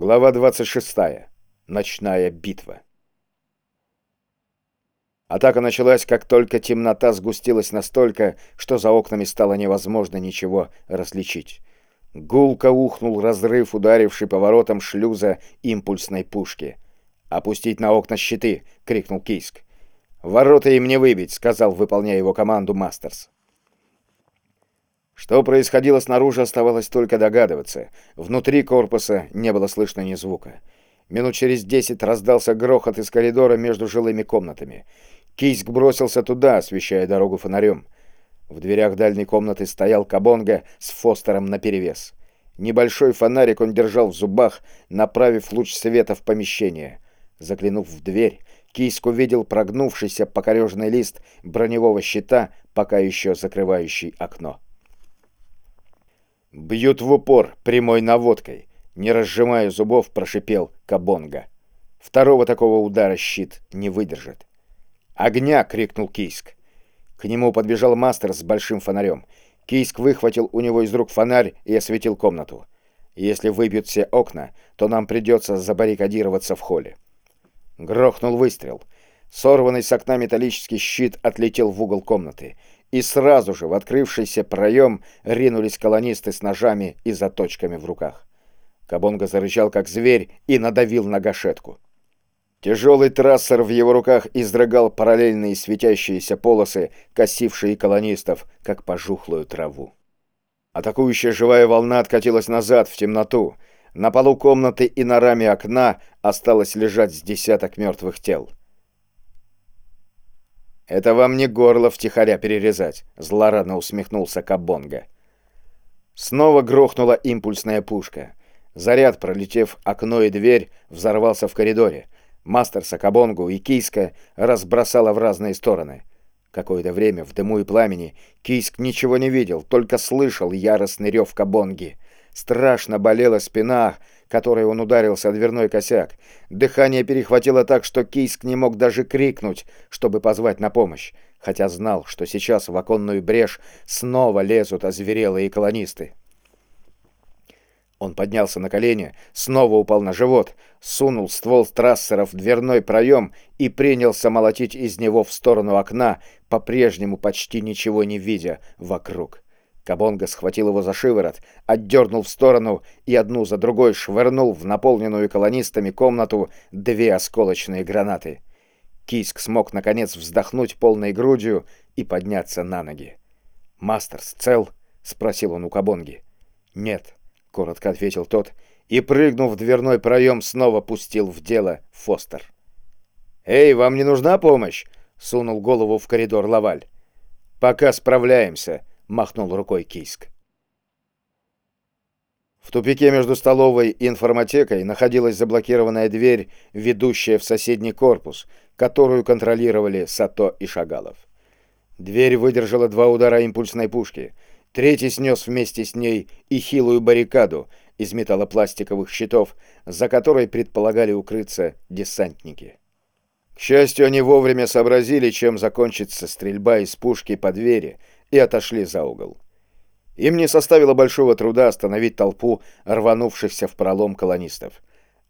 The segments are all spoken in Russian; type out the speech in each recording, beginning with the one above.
Глава 26. Ночная битва. Атака началась, как только темнота сгустилась настолько, что за окнами стало невозможно ничего различить. Гулко ухнул разрыв, ударивший поворотом шлюза импульсной пушки. «Опустить на окна щиты!» — крикнул Кийск. «Ворота им не выбить!» — сказал, выполняя его команду Мастерс. Что происходило снаружи, оставалось только догадываться. Внутри корпуса не было слышно ни звука. Минут через десять раздался грохот из коридора между жилыми комнатами. Кийск бросился туда, освещая дорогу фонарем. В дверях дальней комнаты стоял Кабонга с Фостером наперевес. Небольшой фонарик он держал в зубах, направив луч света в помещение. Заглянув в дверь, Кийск увидел прогнувшийся покорежный лист броневого щита, пока еще закрывающий окно. «Бьют в упор прямой наводкой», — не разжимая зубов, прошипел Кабонга. Второго такого удара щит не выдержит. «Огня!» — крикнул Кийск. К нему подбежал мастер с большим фонарем. Кийск выхватил у него из рук фонарь и осветил комнату. «Если выбьют все окна, то нам придется забаррикадироваться в холле». Грохнул выстрел. Сорванный с окна металлический щит отлетел в угол комнаты и сразу же в открывшийся проем ринулись колонисты с ножами и заточками в руках. Кабонга зарычал, как зверь, и надавил на гашетку. Тяжелый трассер в его руках издрыгал параллельные светящиеся полосы, косившие колонистов, как пожухлую траву. Атакующая живая волна откатилась назад, в темноту. На полу комнаты и на раме окна осталось лежать с десяток мертвых тел. «Это вам не горло втихаря перерезать», — злорадно усмехнулся Кабонга. Снова грохнула импульсная пушка. Заряд, пролетев окно и дверь, взорвался в коридоре. Мастер Сакабонгу и Кийска разбросала в разные стороны. Какое-то время в дыму и пламени Кийск ничего не видел, только слышал яростный рев Кабонги. Страшно болела спина, которой он ударился о дверной косяк. Дыхание перехватило так, что Кийск не мог даже крикнуть, чтобы позвать на помощь, хотя знал, что сейчас в оконную брешь снова лезут озверелые колонисты. Он поднялся на колени, снова упал на живот, сунул ствол трассера в дверной проем и принялся молотить из него в сторону окна, по-прежнему почти ничего не видя вокруг. Кабонга схватил его за шиворот, отдернул в сторону и одну за другой швырнул в наполненную колонистами комнату две осколочные гранаты. Киск смог, наконец, вздохнуть полной грудью и подняться на ноги. «Мастерс цел?» — спросил он у Кабонги. «Нет», — коротко ответил тот, и, прыгнув в дверной проем, снова пустил в дело Фостер. «Эй, вам не нужна помощь?» — сунул голову в коридор Лаваль. «Пока справляемся», махнул рукой Кийск. В тупике между столовой и информатекой находилась заблокированная дверь, ведущая в соседний корпус, которую контролировали Сато и Шагалов. Дверь выдержала два удара импульсной пушки. Третий снес вместе с ней и хилую баррикаду из металлопластиковых щитов, за которой предполагали укрыться десантники. К счастью, они вовремя сообразили, чем закончится стрельба из пушки по двери — и отошли за угол. Им не составило большого труда остановить толпу рванувшихся в пролом колонистов.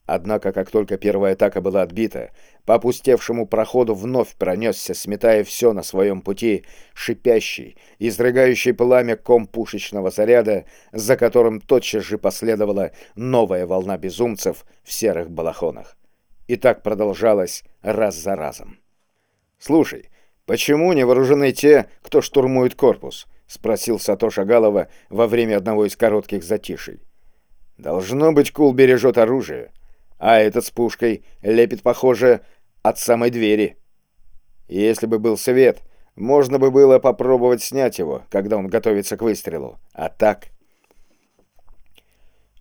Однако, как только первая атака была отбита, по опустевшему проходу вновь пронесся, сметая все на своем пути, шипящий, изрыгающий пламя ком пушечного заряда, за которым тотчас же последовала новая волна безумцев в серых балахонах. И так продолжалось раз за разом. «Слушай, «Почему не вооружены те, кто штурмует корпус?» — спросил Сато Шагалова во время одного из коротких затишей. «Должно быть, Кул бережет оружие, а этот с пушкой лепит, похоже, от самой двери. Если бы был свет, можно бы было попробовать снять его, когда он готовится к выстрелу. А так...»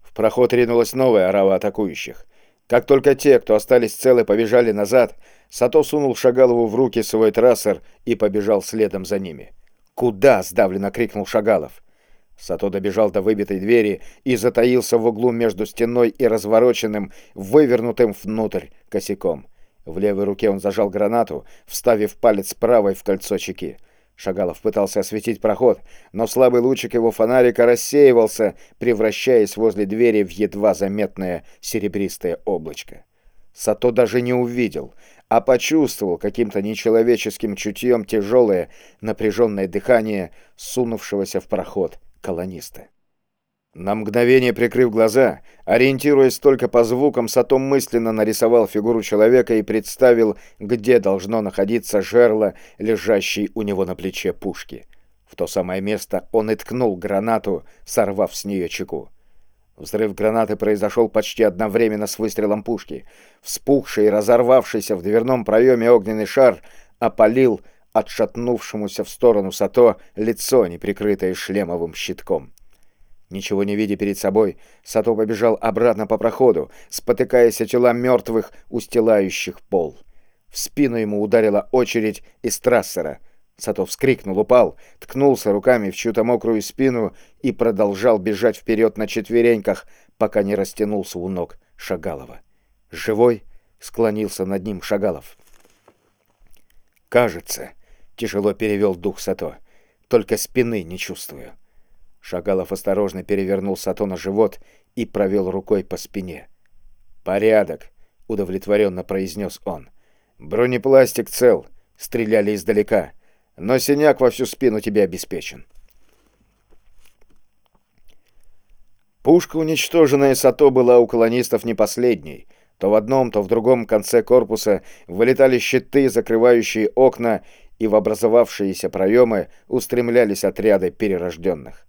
В проход ринулась новая орава атакующих. Как только те, кто остались целы, побежали назад, Сато сунул Шагалову в руки свой трассер и побежал следом за ними. «Куда?» — сдавленно крикнул Шагалов. Сато добежал до выбитой двери и затаился в углу между стеной и развороченным, вывернутым внутрь косяком. В левой руке он зажал гранату, вставив палец правой в кольцо чеки. Шагалов пытался осветить проход, но слабый лучик его фонарика рассеивался, превращаясь возле двери в едва заметное серебристое облачко. Сато даже не увидел, а почувствовал каким-то нечеловеческим чутьем тяжелое, напряженное дыхание сунувшегося в проход колониста. На мгновение прикрыв глаза, ориентируясь только по звукам, Сато мысленно нарисовал фигуру человека и представил, где должно находиться жерло, лежащей у него на плече пушки. В то самое место он и ткнул гранату, сорвав с нее чеку. Взрыв гранаты произошел почти одновременно с выстрелом пушки. Вспухший и разорвавшийся в дверном проеме огненный шар опалил отшатнувшемуся в сторону Сато лицо, неприкрытое шлемовым щитком. Ничего не видя перед собой, Сато побежал обратно по проходу, спотыкаясь о тела мертвых, устилающих пол. В спину ему ударила очередь из трассера — Сато вскрикнул, упал, ткнулся руками в чью-то мокрую спину и продолжал бежать вперед на четвереньках, пока не растянулся у ног Шагалова. «Живой?» — склонился над ним Шагалов. «Кажется», — тяжело перевел дух Сато, — «только спины не чувствую». Шагалов осторожно перевернул Сато на живот и провел рукой по спине. «Порядок», — удовлетворенно произнес он. «Бронепластик цел, стреляли издалека» но синяк во всю спину тебе обеспечен. Пушка, уничтоженная Сато, была у колонистов не последней. То в одном, то в другом конце корпуса вылетали щиты, закрывающие окна, и в образовавшиеся проемы устремлялись отряды перерожденных.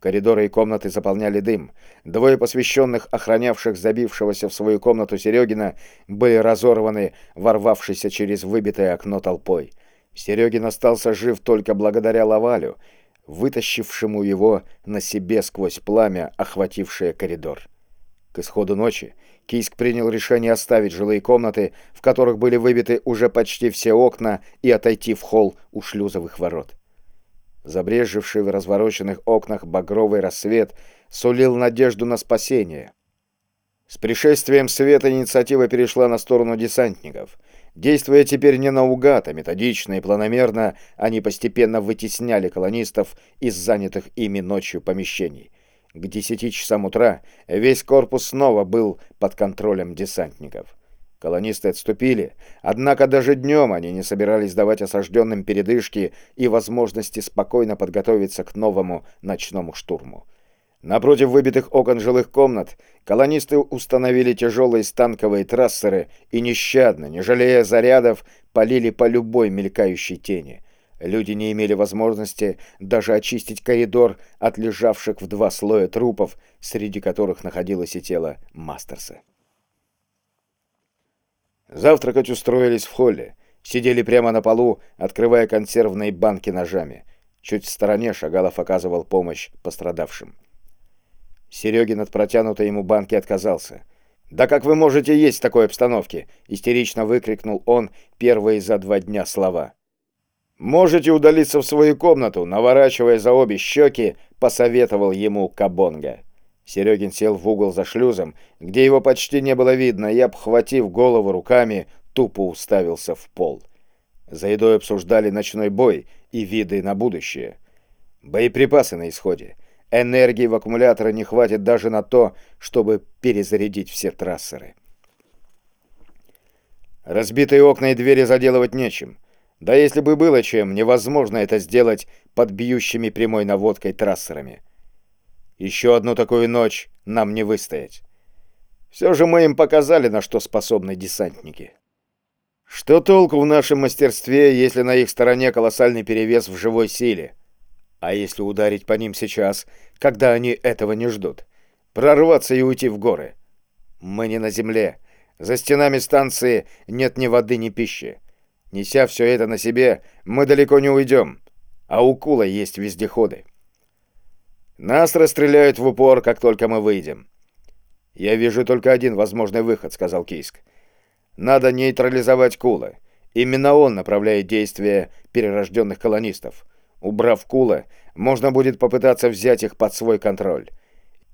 Коридоры и комнаты заполняли дым. Двое посвященных, охранявших забившегося в свою комнату Серегина, были разорваны, ворвавшейся через выбитое окно толпой. Серегин остался жив только благодаря Лавалю, вытащившему его на себе сквозь пламя, охватившее коридор. К исходу ночи Кийск принял решение оставить жилые комнаты, в которых были выбиты уже почти все окна, и отойти в холл у шлюзовых ворот. Забрежевший в развороченных окнах багровый рассвет сулил надежду на спасение. С пришествием света инициатива перешла на сторону десантников — Действуя теперь не наугад, а методично и планомерно, они постепенно вытесняли колонистов из занятых ими ночью помещений. К десяти часам утра весь корпус снова был под контролем десантников. Колонисты отступили, однако даже днем они не собирались давать осажденным передышки и возможности спокойно подготовиться к новому ночному штурму. Напротив выбитых окон жилых комнат колонисты установили тяжелые станковые трассеры и нещадно, не жалея зарядов, полили по любой мелькающей тени. Люди не имели возможности даже очистить коридор от лежавших в два слоя трупов, среди которых находилось и тело Мастерса. Завтракать устроились в холле. Сидели прямо на полу, открывая консервные банки ножами. Чуть в стороне Шагалов оказывал помощь пострадавшим. Серегин от протянутой ему банки отказался. «Да как вы можете есть в такой обстановке?» — истерично выкрикнул он первые за два дня слова. «Можете удалиться в свою комнату», — наворачивая за обе щеки, посоветовал ему Кабонга. Серегин сел в угол за шлюзом, где его почти не было видно, и, обхватив голову руками, тупо уставился в пол. За едой обсуждали ночной бой и виды на будущее. Боеприпасы на исходе. Энергии в аккумуляторе не хватит даже на то, чтобы перезарядить все трассеры. Разбитые окна и двери заделывать нечем. Да если бы было чем, невозможно это сделать под бьющими прямой наводкой трассерами. Еще одну такую ночь нам не выстоять. Все же мы им показали, на что способны десантники. Что толку в нашем мастерстве, если на их стороне колоссальный перевес в живой силе? А если ударить по ним сейчас, когда они этого не ждут? Прорваться и уйти в горы? Мы не на земле. За стенами станции нет ни воды, ни пищи. Неся все это на себе, мы далеко не уйдем. А у Кула есть вездеходы. Нас расстреляют в упор, как только мы выйдем. «Я вижу только один возможный выход», — сказал Кийск. «Надо нейтрализовать Кула. Именно он направляет действия перерожденных колонистов. Убрав Кула, можно будет попытаться взять их под свой контроль.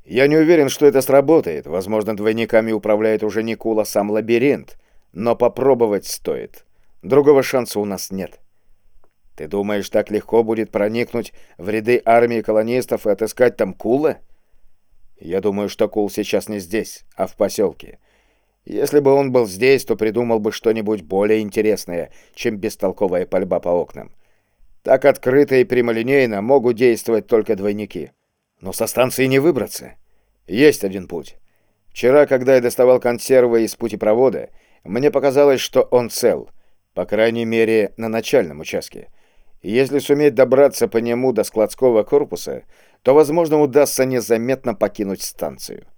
Я не уверен, что это сработает. Возможно, двойниками управляет уже не Кула, а сам лабиринт. Но попробовать стоит. Другого шанса у нас нет. Ты думаешь, так легко будет проникнуть в ряды армии колонистов и отыскать там Кула? Я думаю, что Кул сейчас не здесь, а в поселке. Если бы он был здесь, то придумал бы что-нибудь более интересное, чем бестолковая пальба по окнам. Так открыто и прямолинейно могут действовать только двойники. Но со станции не выбраться. Есть один путь. Вчера, когда я доставал консервы из путепровода, мне показалось, что он цел, по крайней мере, на начальном участке. Если суметь добраться по нему до складского корпуса, то, возможно, удастся незаметно покинуть станцию.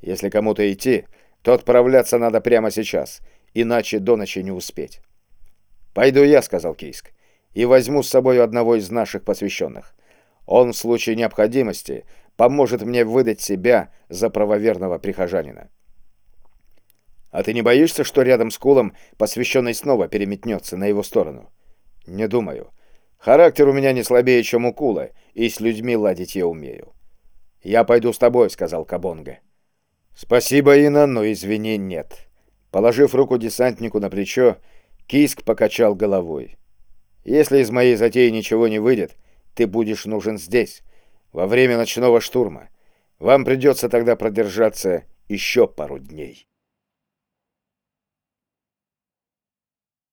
Если кому-то идти, то отправляться надо прямо сейчас, иначе до ночи не успеть. «Пойду я», — сказал Кийск, — «и возьму с собой одного из наших посвященных. Он в случае необходимости поможет мне выдать себя за правоверного прихожанина». «А ты не боишься, что рядом с Кулом посвященный снова переметнется на его сторону?» «Не думаю. Характер у меня не слабее, чем у Кула, и с людьми ладить я умею. «Я пойду с тобой», — сказал Кабонга. «Спасибо, Ина, но извини, нет». Положив руку десантнику на плечо, Киск покачал головой. «Если из моей затеи ничего не выйдет, ты будешь нужен здесь, во время ночного штурма. Вам придется тогда продержаться еще пару дней».